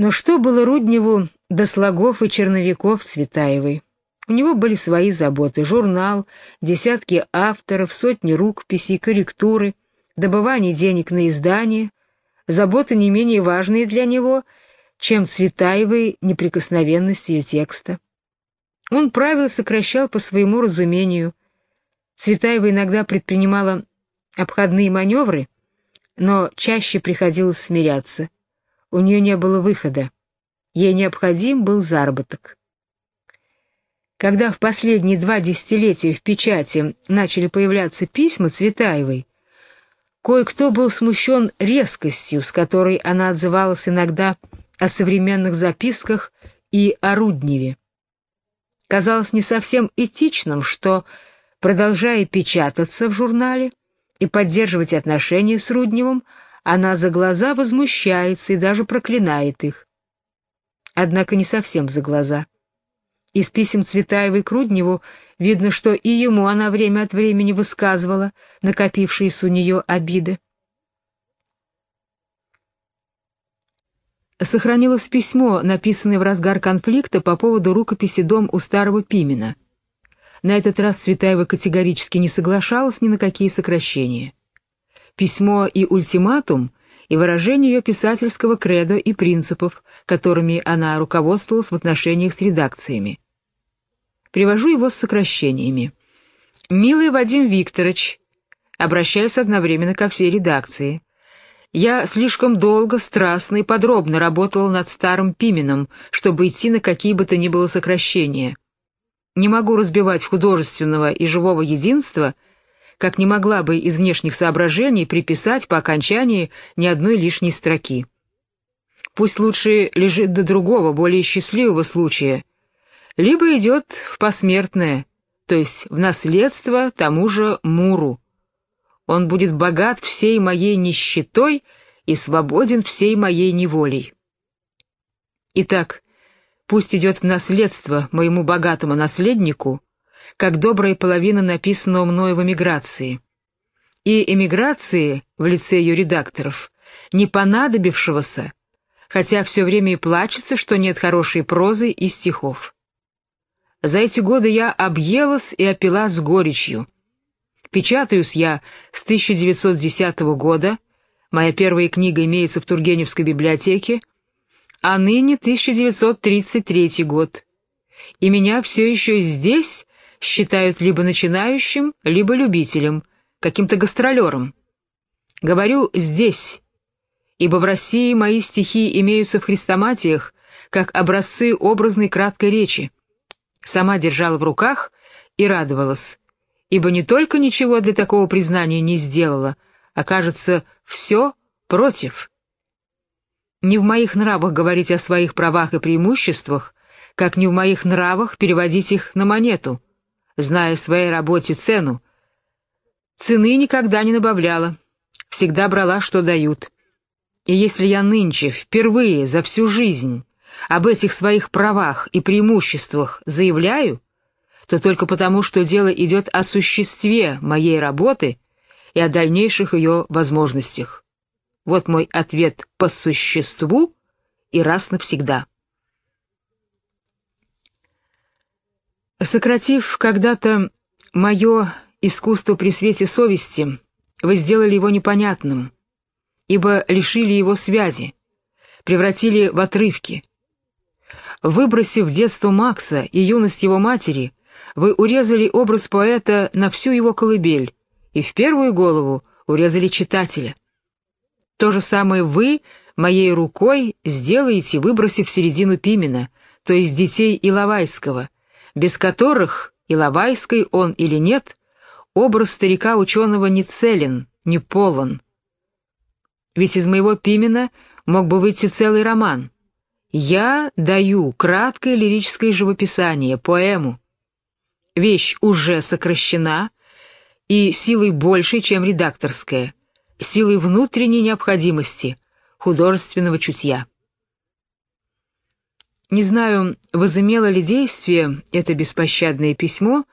Но что было Рудневу до слогов и черновиков Цветаевой? У него были свои заботы — журнал, десятки авторов, сотни рукописей, корректуры, добывание денег на издание, заботы не менее важные для него, чем Цветаевой неприкосновенность ее текста. Он правил сокращал по своему разумению. Цветаева иногда предпринимала обходные маневры, но чаще приходилось смиряться. У нее не было выхода. Ей необходим был заработок. Когда в последние два десятилетия в печати начали появляться письма Цветаевой, кое-кто был смущен резкостью, с которой она отзывалась иногда о современных записках и о Рудневе. Казалось не совсем этичным, что, продолжая печататься в журнале и поддерживать отношения с Рудневым, она за глаза возмущается и даже проклинает их. Однако не совсем за глаза. Из писем Цветаевой к Рудневу видно, что и ему она время от времени высказывала накопившиеся у нее обиды. Сохранилось письмо, написанное в разгар конфликта по поводу рукописи «Дом у старого Пимена». На этот раз Цветаева категорически не соглашалась ни на какие сокращения. Письмо и ультиматум и выражение ее писательского кредо и принципов, которыми она руководствовалась в отношениях с редакциями. Привожу его с сокращениями. «Милый Вадим Викторович», обращаюсь одновременно ко всей редакции, «я слишком долго, страстно и подробно работал над старым Пименом, чтобы идти на какие бы то ни было сокращения. Не могу разбивать художественного и живого единства — как не могла бы из внешних соображений приписать по окончании ни одной лишней строки. Пусть лучше лежит до другого, более счастливого случая, либо идет в посмертное, то есть в наследство тому же Муру. Он будет богат всей моей нищетой и свободен всей моей неволей. Итак, пусть идет в наследство моему богатому наследнику, как добрая половина написанного мною в эмиграции. И эмиграции в лице ее редакторов, не понадобившегося, хотя все время и плачется, что нет хорошей прозы и стихов. За эти годы я объелась и опила с горечью. Печатаюсь я с 1910 года, моя первая книга имеется в Тургеневской библиотеке, а ныне 1933 год. И меня все еще здесь считают либо начинающим, либо любителем, каким-то гастролером. Говорю «здесь», ибо в России мои стихи имеются в хрестоматиях, как образцы образной краткой речи. Сама держала в руках и радовалась, ибо не только ничего для такого признания не сделала, а, кажется, все против. Не в моих нравах говорить о своих правах и преимуществах, как не в моих нравах переводить их на монету — зная своей работе цену. Цены никогда не набавляла, всегда брала, что дают. И если я нынче, впервые за всю жизнь, об этих своих правах и преимуществах заявляю, то только потому, что дело идет о существе моей работы и о дальнейших ее возможностях. Вот мой ответ по существу и раз навсегда. Сократив когда-то мое искусство при свете совести, вы сделали его непонятным, ибо лишили его связи, превратили в отрывки. Выбросив детство Макса и юность его матери, вы урезали образ поэта на всю его колыбель и в первую голову урезали читателя. То же самое вы моей рукой сделаете, выбросив середину Пимена, то есть детей Иловайского — без которых, Иловайской он или нет, образ старика-ученого не целен, не полон. Ведь из моего Пимена мог бы выйти целый роман. Я даю краткое лирическое живописание, поэму. Вещь уже сокращена и силой большей, чем редакторская, силой внутренней необходимости, художественного чутья. Не знаю, возымело ли действие это беспощадное письмо,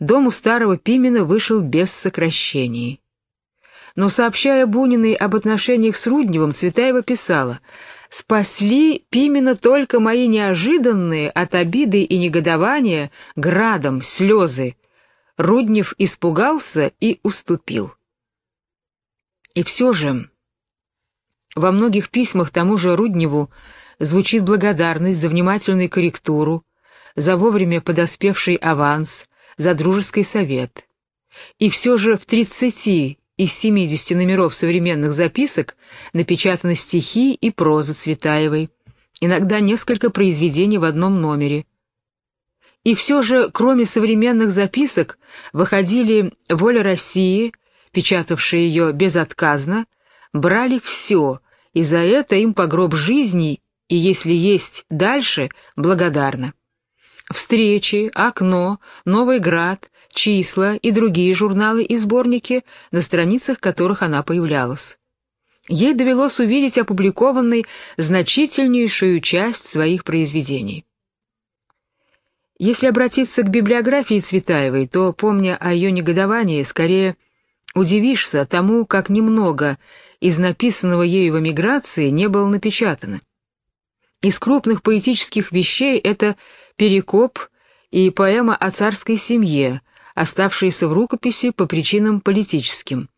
дом у старого Пимена вышел без сокращений. Но, сообщая Буниной об отношениях с Рудневым, Цветаева писала Спасли Пимена только мои неожиданные от обиды и негодования градом слезы. Руднев испугался и уступил. И все же во многих письмах тому же Рудневу звучит благодарность за внимательную корректуру, за вовремя подоспевший аванс, за дружеский совет. И все же в 30 из 70 номеров современных записок напечатаны стихи и проза Цветаевой, иногда несколько произведений в одном номере. И все же, кроме современных записок, выходили «Воля России», печатавшие ее безотказно, брали все, и за это им по гроб жизни, и если есть дальше, благодарна. Встречи, окно, Новый Град, числа и другие журналы и сборники, на страницах которых она появлялась. Ей довелось увидеть опубликованной значительнейшую часть своих произведений. Если обратиться к библиографии Цветаевой, то, помня о ее негодовании, скорее удивишься тому, как немного из написанного ею в эмиграции не было напечатано. Из крупных поэтических вещей это «Перекоп» и поэма о царской семье, оставшиеся в рукописи по причинам политическим.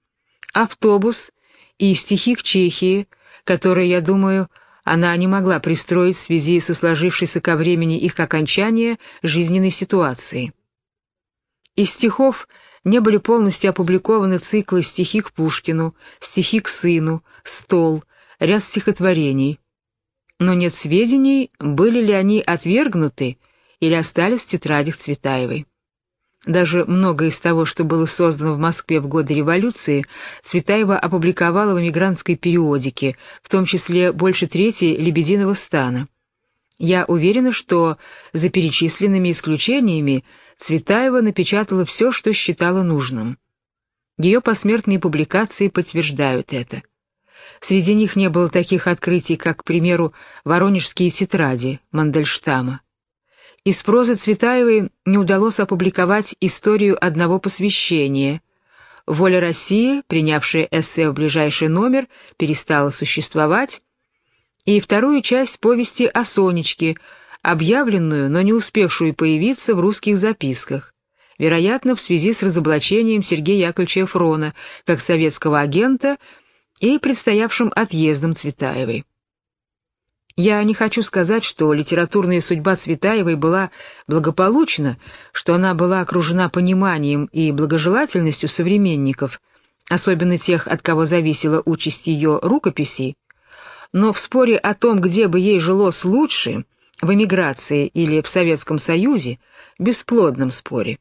Автобус и стихи к Чехии, которые, я думаю, она не могла пристроить в связи со сложившейся ко времени их окончания жизненной ситуации. Из стихов не были полностью опубликованы циклы стихи к Пушкину, стихи к сыну, стол, ряд стихотворений. Но нет сведений, были ли они отвергнуты или остались в тетрадях Цветаевой. Даже многое из того, что было создано в Москве в годы революции, Цветаева опубликовала в эмигрантской периодике, в том числе больше трети «Лебединого стана». Я уверена, что за перечисленными исключениями Цветаева напечатала все, что считала нужным. Ее посмертные публикации подтверждают это. Среди них не было таких открытий, как, к примеру, «Воронежские тетради» Мандельштама. Из прозы Цветаевой не удалось опубликовать историю одного посвящения. «Воля России», принявшая эссе в ближайший номер, перестала существовать, и вторую часть повести о Сонечке, объявленную, но не успевшую появиться в русских записках, вероятно, в связи с разоблачением Сергея Яковлевича Фрона как советского агента и предстоявшим отъездом Цветаевой. Я не хочу сказать, что литературная судьба Цветаевой была благополучна, что она была окружена пониманием и благожелательностью современников, особенно тех, от кого зависела участь ее рукописей, но в споре о том, где бы ей жилось лучше, в эмиграции или в Советском Союзе, бесплодном споре,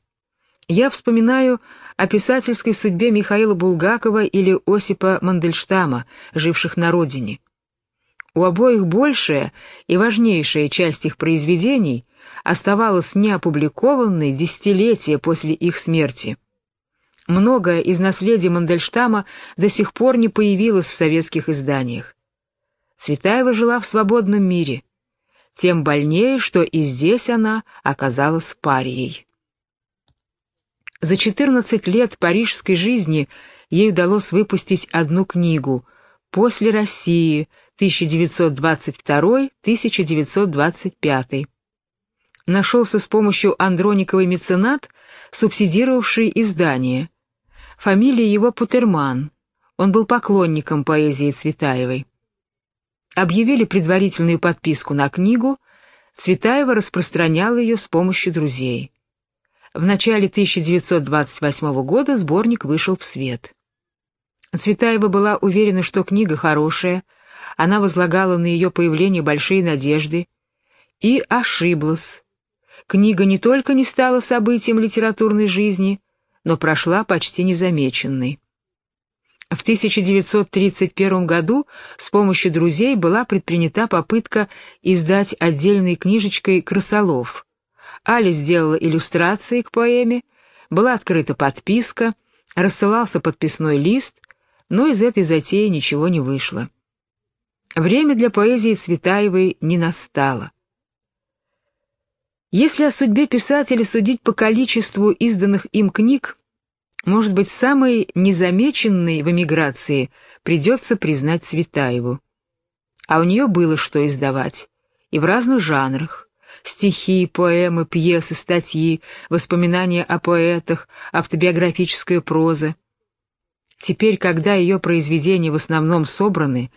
я вспоминаю о писательской судьбе Михаила Булгакова или Осипа Мандельштама, живших на родине. У обоих большая и важнейшая часть их произведений оставалась неопубликованной десятилетия после их смерти. Многое из наследия Мандельштама до сих пор не появилось в советских изданиях. Цветаева жила в свободном мире, тем больнее, что и здесь она оказалась парией. За 14 лет парижской жизни ей удалось выпустить одну книгу «После России», 1922-1925. Нашелся с помощью Андрониковой меценат, субсидировавший издание. Фамилия его Путерман. Он был поклонником поэзии Цветаевой. Объявили предварительную подписку на книгу, Цветаева распространяла ее с помощью друзей. В начале 1928 года сборник вышел в свет. Цветаева была уверена, что книга хорошая, она возлагала на ее появление большие надежды и ошиблась. Книга не только не стала событием литературной жизни, но прошла почти незамеченной. В 1931 году с помощью друзей была предпринята попытка издать отдельной книжечкой «Красолов». Али сделала иллюстрации к поэме, была открыта подписка, рассылался подписной лист, но из этой затеи ничего не вышло. Время для поэзии Цветаевой не настало. Если о судьбе писателя судить по количеству изданных им книг, может быть, самой незамеченной в эмиграции придется признать Цветаеву. а у нее было что издавать, и в разных жанрах. Стихи, поэмы, пьесы, статьи, воспоминания о поэтах, автобиографическая проза. Теперь, когда ее произведения в основном собраны,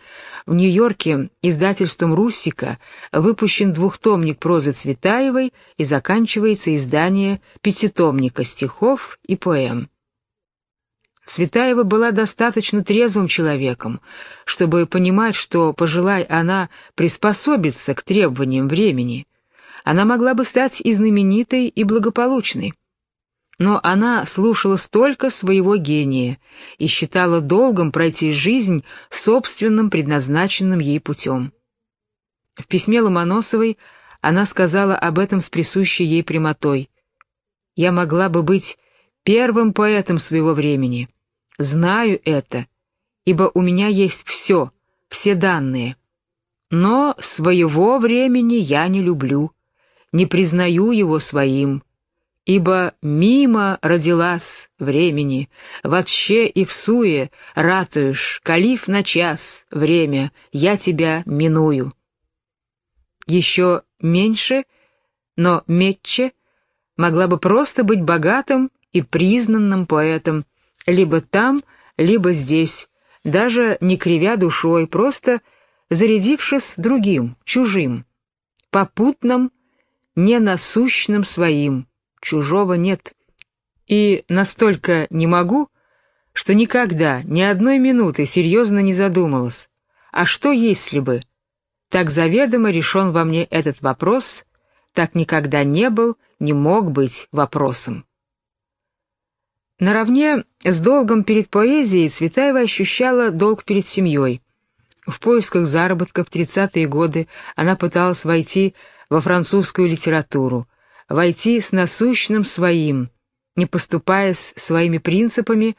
в Нью-Йорке издательством «Руссика» выпущен двухтомник прозы Цветаевой и заканчивается издание пятитомника стихов и поэм. Цветаева была достаточно трезвым человеком, чтобы понимать, что, пожелай она приспособиться к требованиям времени, она могла бы стать и знаменитой, и благополучной. Но она слушала столько своего гения и считала долгом пройти жизнь собственным предназначенным ей путем. В письме Ломоносовой она сказала об этом с присущей ей прямотой. «Я могла бы быть первым поэтом своего времени» Знаю это, ибо у меня есть все, все данные. Но своего времени я не люблю, не признаю его своим, ибо мимо родилась времени, вообще и в суе ратуешь, калиф на час, время, я тебя миную. Еще меньше, но метче, могла бы просто быть богатым и признанным поэтом, либо там, либо здесь, даже не кривя душой, просто зарядившись другим, чужим, попутным, ненасущным своим, чужого нет. И настолько не могу, что никогда, ни одной минуты серьезно не задумалась, а что если бы? Так заведомо решен во мне этот вопрос, так никогда не был, не мог быть вопросом. Наравне с долгом перед поэзией Цветаева ощущала долг перед семьей. В поисках заработка в 30-е годы она пыталась войти во французскую литературу, войти с насущным своим, не поступаясь своими принципами,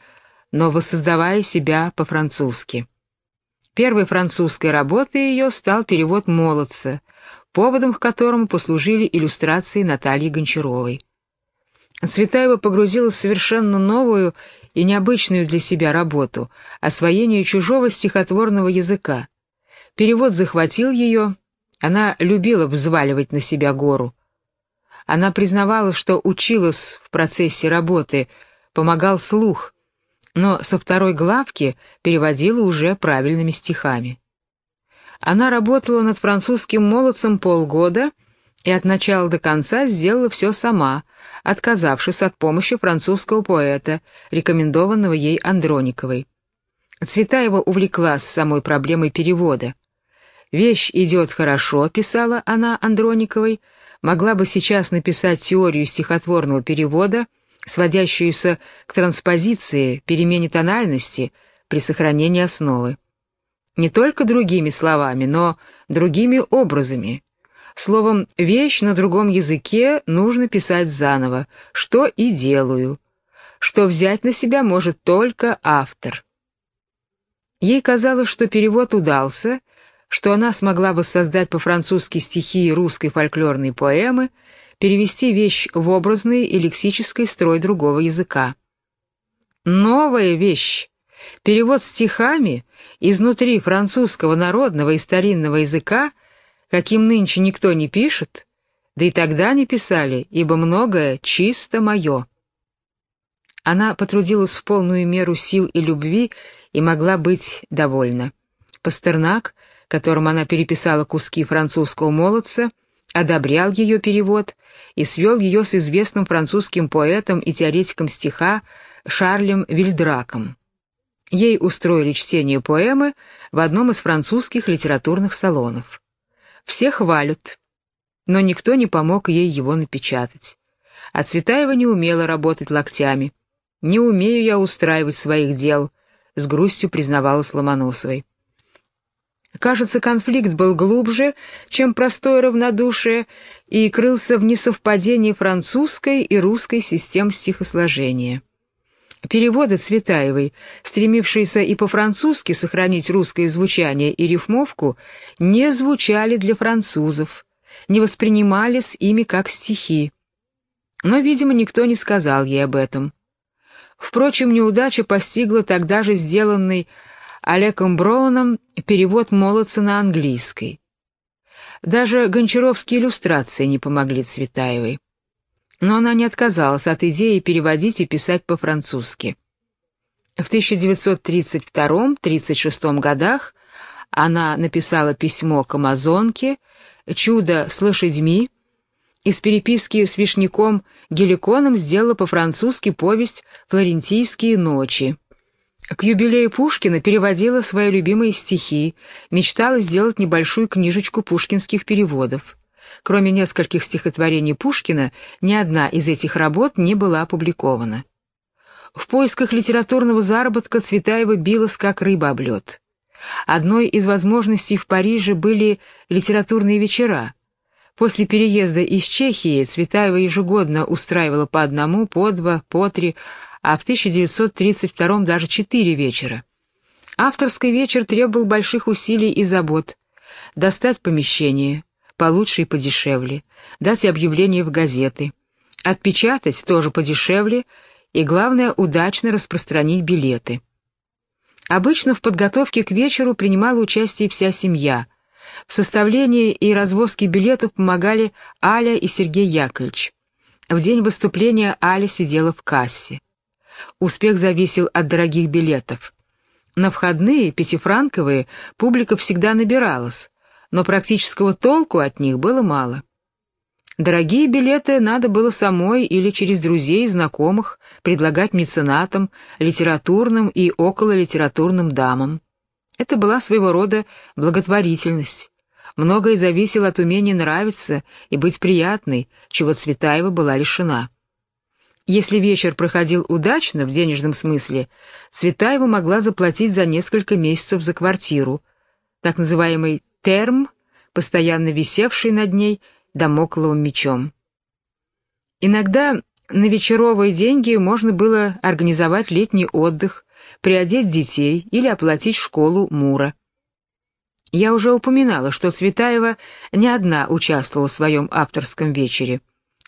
но воссоздавая себя по-французски. Первой французской работой ее стал перевод «Молодца», поводом к которому послужили иллюстрации Натальи Гончаровой. Цветаева погрузилась в совершенно новую и необычную для себя работу — освоение чужого стихотворного языка. Перевод захватил ее, она любила взваливать на себя гору. Она признавала, что училась в процессе работы, помогал слух, но со второй главки переводила уже правильными стихами. Она работала над французским молодцем полгода и от начала до конца сделала все сама, отказавшись от помощи французского поэта, рекомендованного ей Андрониковой. Цветаева увлеклась самой проблемой перевода. «Вещь идет хорошо», — писала она Андрониковой, могла бы сейчас написать теорию стихотворного перевода, сводящуюся к транспозиции, перемене тональности при сохранении основы. Не только другими словами, но другими образами, Словом, вещь на другом языке нужно писать заново, что и делаю, что взять на себя может только автор. Ей казалось, что перевод удался, что она смогла воссоздать по-французски стихи русской фольклорной поэмы, перевести вещь в образный и лексический строй другого языка. Новая вещь, перевод стихами изнутри французского народного и старинного языка каким нынче никто не пишет, да и тогда не писали, ибо многое чисто мое. Она потрудилась в полную меру сил и любви и могла быть довольна. Пастернак, которому она переписала куски французского молодца, одобрял ее перевод и свел ее с известным французским поэтом и теоретиком стиха Шарлем Вильдраком. Ей устроили чтение поэмы в одном из французских литературных салонов. Все хвалят, но никто не помог ей его напечатать. А Цветаева не умела работать локтями. «Не умею я устраивать своих дел», — с грустью признавалась Ломоносовой. Кажется, конфликт был глубже, чем простое равнодушие, и крылся в несовпадении французской и русской систем стихосложения. Переводы Цветаевой, стремившиеся и по-французски сохранить русское звучание и рифмовку, не звучали для французов, не воспринимались ими как стихи. Но, видимо, никто не сказал ей об этом. Впрочем, неудача постигла тогда же сделанный Олегом Броуном перевод молодца на английский. Даже гончаровские иллюстрации не помогли Цветаевой. Но она не отказалась от идеи переводить и писать по-французски. В 1932-36 годах она написала письмо к Амазонке, «Чудо с лошадьми», из переписки с Вишняком Геликоном сделала по-французски повесть «Флорентийские ночи». К юбилею Пушкина переводила свои любимые стихи, мечтала сделать небольшую книжечку пушкинских переводов. Кроме нескольких стихотворений Пушкина, ни одна из этих работ не была опубликована. В поисках литературного заработка Цветаева билась как рыба об лед. Одной из возможностей в Париже были литературные вечера. После переезда из Чехии Цветаева ежегодно устраивала по одному, по два, по три, а в 1932 даже четыре вечера. Авторский вечер требовал больших усилий и забот. Достать помещение, получше и подешевле, дать объявление в газеты, отпечатать тоже подешевле и, главное, удачно распространить билеты. Обычно в подготовке к вечеру принимала участие вся семья. В составлении и развозке билетов помогали Аля и Сергей Яковлевич. В день выступления Аля сидела в кассе. Успех зависел от дорогих билетов. На входные, пятифранковые, публика всегда набиралась, но практического толку от них было мало. Дорогие билеты надо было самой или через друзей и знакомых предлагать меценатам, литературным и окололитературным дамам. Это была своего рода благотворительность. Многое зависело от умения нравиться и быть приятной, чего Цветаева была лишена. Если вечер проходил удачно в денежном смысле, Цветаева могла заплатить за несколько месяцев за квартиру, так называемый терм, постоянно висевший над ней домокловым мечом. Иногда на вечеровые деньги можно было организовать летний отдых, приодеть детей или оплатить школу Мура. Я уже упоминала, что Цветаева не одна участвовала в своем авторском вечере.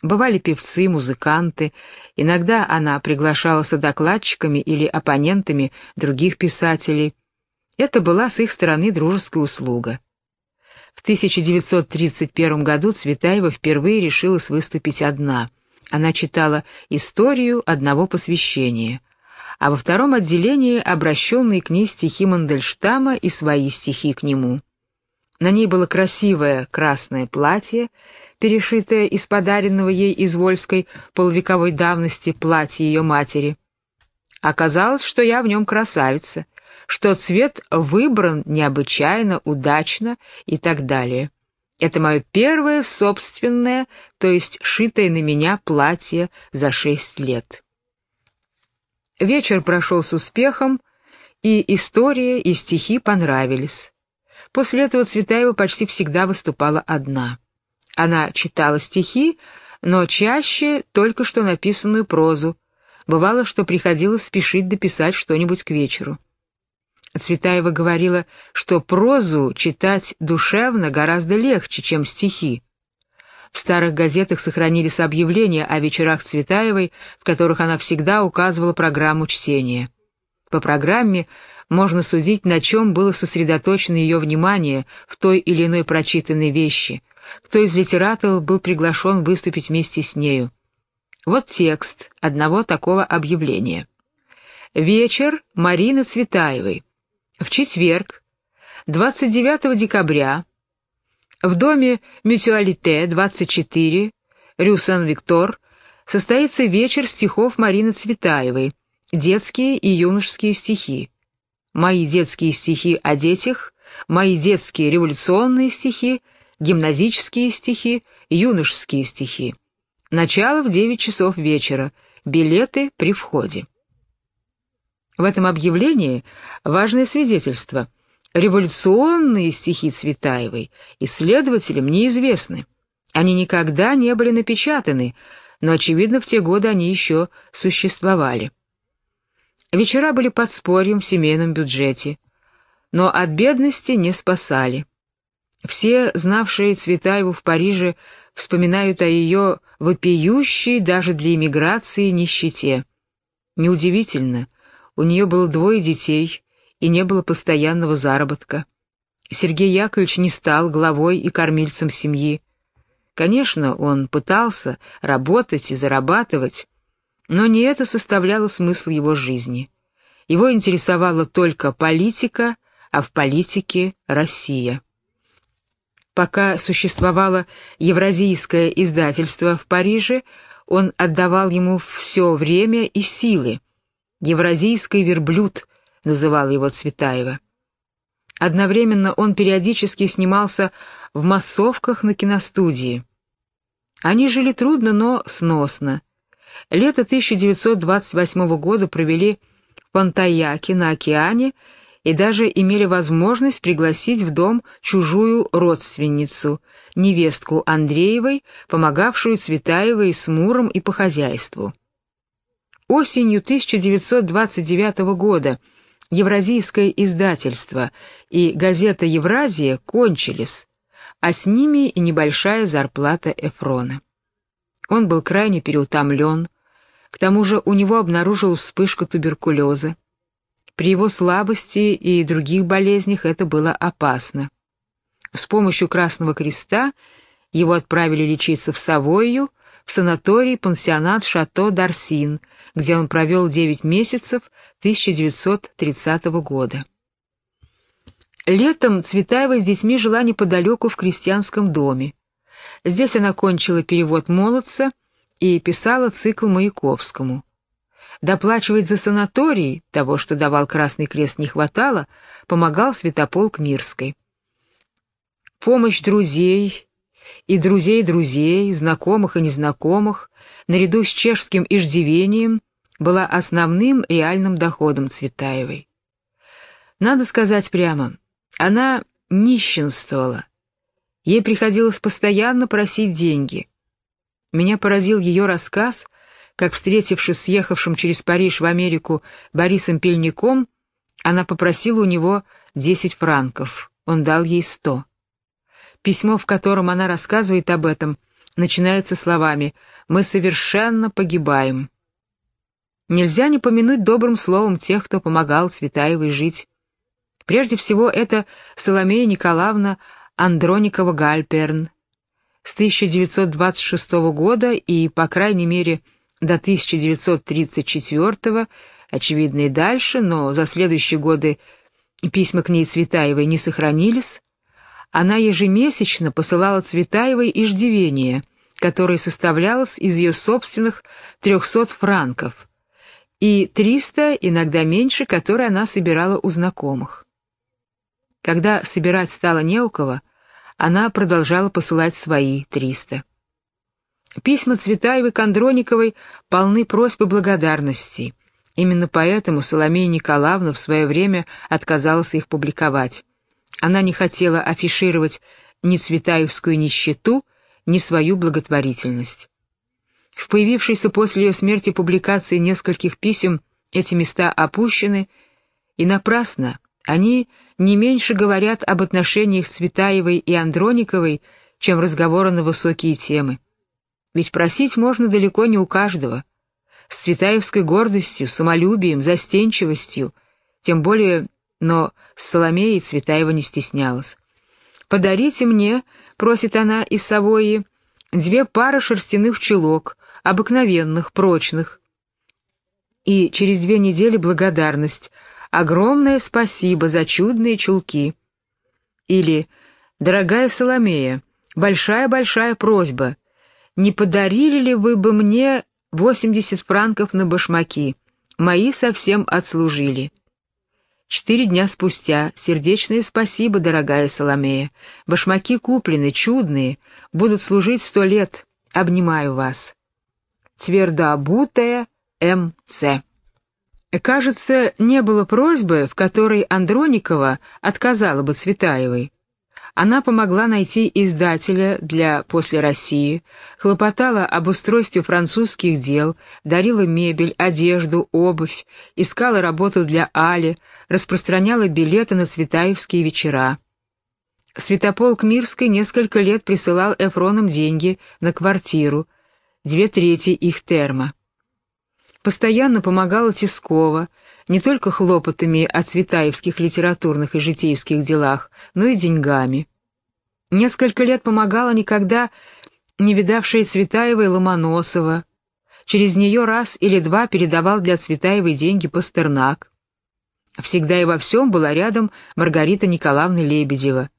Бывали певцы, музыканты, иногда она приглашала докладчиками или оппонентами других писателей. Это была с их стороны дружеская услуга. В 1931 году Цветаева впервые решилась выступить одна. Она читала историю одного посвящения, а во втором отделении обращенные к ней стихи Мандельштама и свои стихи к нему. На ней было красивое красное платье, перешитое из подаренного ей из Вольской полувековой давности платья ее матери. Оказалось, что я в нем красавица, что цвет выбран необычайно удачно и так далее. Это мое первое собственное, то есть шитое на меня платье за шесть лет. Вечер прошел с успехом, и история, и стихи понравились. После этого Цветаева почти всегда выступала одна. Она читала стихи, но чаще только что написанную прозу. Бывало, что приходилось спешить дописать что-нибудь к вечеру. Цветаева говорила, что прозу читать душевно гораздо легче, чем стихи. В старых газетах сохранились объявления о вечерах Цветаевой, в которых она всегда указывала программу чтения. По программе можно судить, на чем было сосредоточено ее внимание в той или иной прочитанной вещи, кто из литераторов был приглашен выступить вместе с нею. Вот текст одного такого объявления. Вечер Марины Цветаевой. В четверг, 29 декабря, в доме Мютуалите 24, Рю Сан-Виктор, состоится вечер стихов Марины Цветаевой, детские и юношеские стихи. Мои детские стихи о детях, мои детские революционные стихи — гимназические стихи, юношеские стихи. Начало в 9 часов вечера, билеты при входе. В этом объявлении важное свидетельство. Революционные стихи Цветаевой исследователям неизвестны. Они никогда не были напечатаны, но, очевидно, в те годы они еще существовали. Вечера были подспорьем в семейном бюджете, но от бедности не спасали. Все, знавшие Цветаеву в Париже, вспоминают о ее вопиющей даже для эмиграции нищете. Неудивительно, у нее было двое детей, и не было постоянного заработка. Сергей Яковлевич не стал главой и кормильцем семьи. Конечно, он пытался работать и зарабатывать, но не это составляло смысл его жизни. Его интересовала только политика, а в политике Россия. Пока существовало евразийское издательство в Париже, он отдавал ему все время и силы. «Евразийский верблюд» называл его Цветаева. Одновременно он периодически снимался в массовках на киностудии. Они жили трудно, но сносно. Лето 1928 года провели в Пантаяке на океане и даже имели возможность пригласить в дом чужую родственницу, невестку Андреевой, помогавшую Цветаевой с Муром и по хозяйству. Осенью 1929 года Евразийское издательство и газета «Евразия» кончились, а с ними и небольшая зарплата Эфрона. Он был крайне переутомлен, к тому же у него обнаружилась вспышка туберкулеза. При его слабости и других болезнях это было опасно. С помощью Красного Креста его отправили лечиться в Савойю, в санаторий-пансионат «Шато Дарсин», где он провел 9 месяцев 1930 года. Летом Цветаева с детьми жила неподалеку в крестьянском доме. Здесь она кончила перевод «Молодца» и писала цикл Маяковскому. Доплачивать за санаторий, того, что давал Красный Крест, не хватало, помогал Святополк Мирской. Помощь друзей и друзей друзей, знакомых и незнакомых, наряду с чешским иждивением, была основным реальным доходом Цветаевой. Надо сказать прямо, она нищенствовала. Ей приходилось постоянно просить деньги. Меня поразил ее рассказ как, встретившись с ехавшим через Париж в Америку Борисом Пельником, она попросила у него 10 франков, он дал ей 100. Письмо, в котором она рассказывает об этом, начинается словами «Мы совершенно погибаем». Нельзя не помянуть добрым словом тех, кто помогал Цветаевой жить. Прежде всего, это Соломея Николаевна Андроникова-Гальперн. С 1926 года и, по крайней мере, до 1934 очевидно и дальше, но за следующие годы письма к ней Цветаевой не сохранились, она ежемесячно посылала Цветаевой иждивение, которое составлялось из ее собственных 300 франков, и 300, иногда меньше, которые она собирала у знакомых. Когда собирать стало не у кого, она продолжала посылать свои 300. Письма Цветаевой-Кондрониковой полны просьб и благодарности. Именно поэтому Соломея Николаевна в свое время отказалась их публиковать. Она не хотела афишировать ни Цветаевскую нищету, ни свою благотворительность. В появившейся после ее смерти публикации нескольких писем эти места опущены, и напрасно они не меньше говорят об отношениях Цветаевой и Андрониковой, чем разговоры на высокие темы. Ведь просить можно далеко не у каждого. С цветаевской гордостью, самолюбием, застенчивостью, тем более, но с Соломеей Цветаева не стеснялась. «Подарите мне», — просит она из Савойи, — «две пары шерстяных чулок, обыкновенных, прочных». И через две недели благодарность. Огромное спасибо за чудные чулки. Или «Дорогая Соломея, большая-большая просьба, не подарили ли вы бы мне 80 франков на башмаки? Мои совсем отслужили. Четыре дня спустя. Сердечное спасибо, дорогая Соломея. Башмаки куплены, чудные, будут служить сто лет. Обнимаю вас. Твердообутая М.Ц. Кажется, не было просьбы, в которой Андроникова отказала бы Цветаевой. Она помогла найти издателя для «После России», хлопотала об устройстве французских дел, дарила мебель, одежду, обувь, искала работу для Али, распространяла билеты на Цветаевские вечера. Святополк Мирской несколько лет присылал Эфронам деньги на квартиру, две трети их терма. Постоянно помогала Тискова, не только хлопотами о цветаевских литературных и житейских делах, но и деньгами. Несколько лет помогала никогда не видавшая Цветаева и Ломоносова. Через нее раз или два передавал для Цветаевой деньги Пастернак. Всегда и во всем была рядом Маргарита Николаевна Лебедева.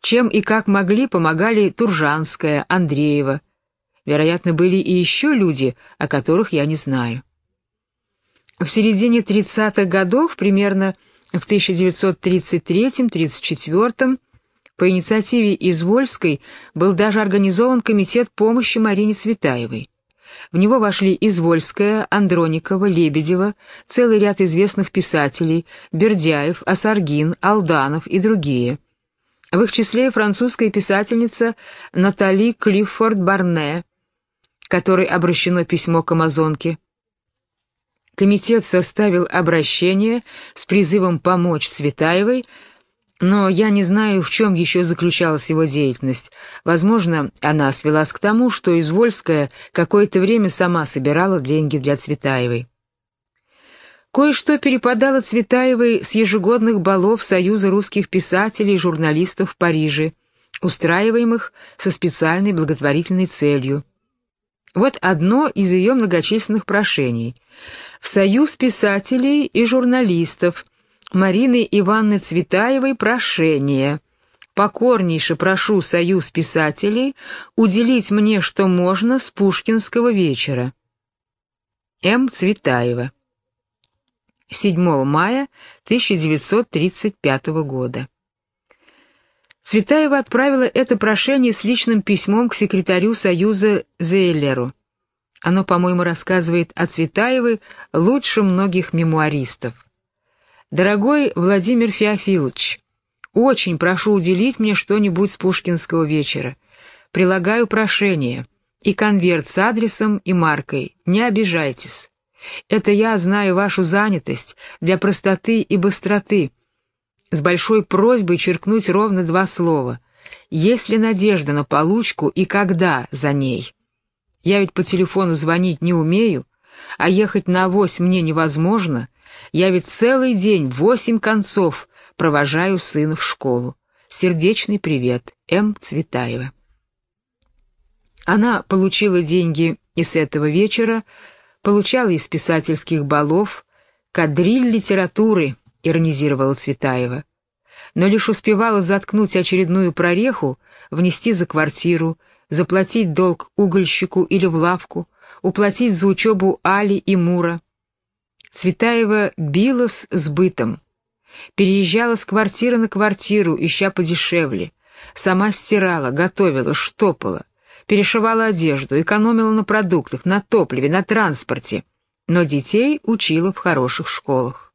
Чем и как могли, помогали Туржанская, Андреева. Вероятно, были и еще люди, о которых я не знаю. В середине 30-х годов, примерно в 1933-34 по инициативе Извольской был даже организован комитет помощи Марине Цветаевой. В него вошли Извольская, Андроникова, Лебедева, целый ряд известных писателей, Бердяев, Асаргин, Алданов и другие. В их числе французская писательница Натали Клиффорд Барне, которой обращено письмо к Амазонке. Комитет составил обращение с призывом помочь Цветаевой, но я не знаю, в чем еще заключалась его деятельность. Возможно, она свелась к тому, что Извольская какое-то время сама собирала деньги для Цветаевой. Кое-что перепадало Цветаевой с ежегодных балов Союза русских писателей и журналистов в Париже, устраиваемых со специальной благотворительной целью. Вот одно из ее многочисленных прошений. В Союз писателей и журналистов Марины Ивановны Цветаевой прошение. Покорнейше прошу Союз писателей уделить мне, что можно, с Пушкинского вечера. М. Цветаева. 7 мая 1935 года. Цветаева отправила это прошение с личным письмом к секретарю Союза Зейлеру. Оно, по-моему, рассказывает о Цветаевой лучше многих мемуаристов. Дорогой Владимир Феофилович, очень прошу уделить мне что-нибудь с Пушкинского вечера. Прилагаю прошение и конверт с адресом и маркой. Не обижайтесь. Это я знаю вашу занятость для простоты и быстроты. С большой просьбой черкнуть ровно два слова. Есть ли надежда на получку и когда за ней? Я ведь по телефону звонить не умею, а ехать на авось мне невозможно, я ведь целый день, восемь концов, провожаю сына в школу. Сердечный привет, М. Цветаева. Она получила деньги и с этого вечера, получала из писательских балов, кадриль литературы, иронизировала Цветаева. Но лишь успевала заткнуть очередную прореху, внести за квартиру, заплатить долг угольщику или в лавку, уплатить за учебу Али и Мура — Цветаева билась с бытом. Переезжала с квартиры на квартиру, ища подешевле. Сама стирала, готовила, штопала. Перешивала одежду, экономила на продуктах, на топливе, на транспорте. Но детей учила в хороших школах.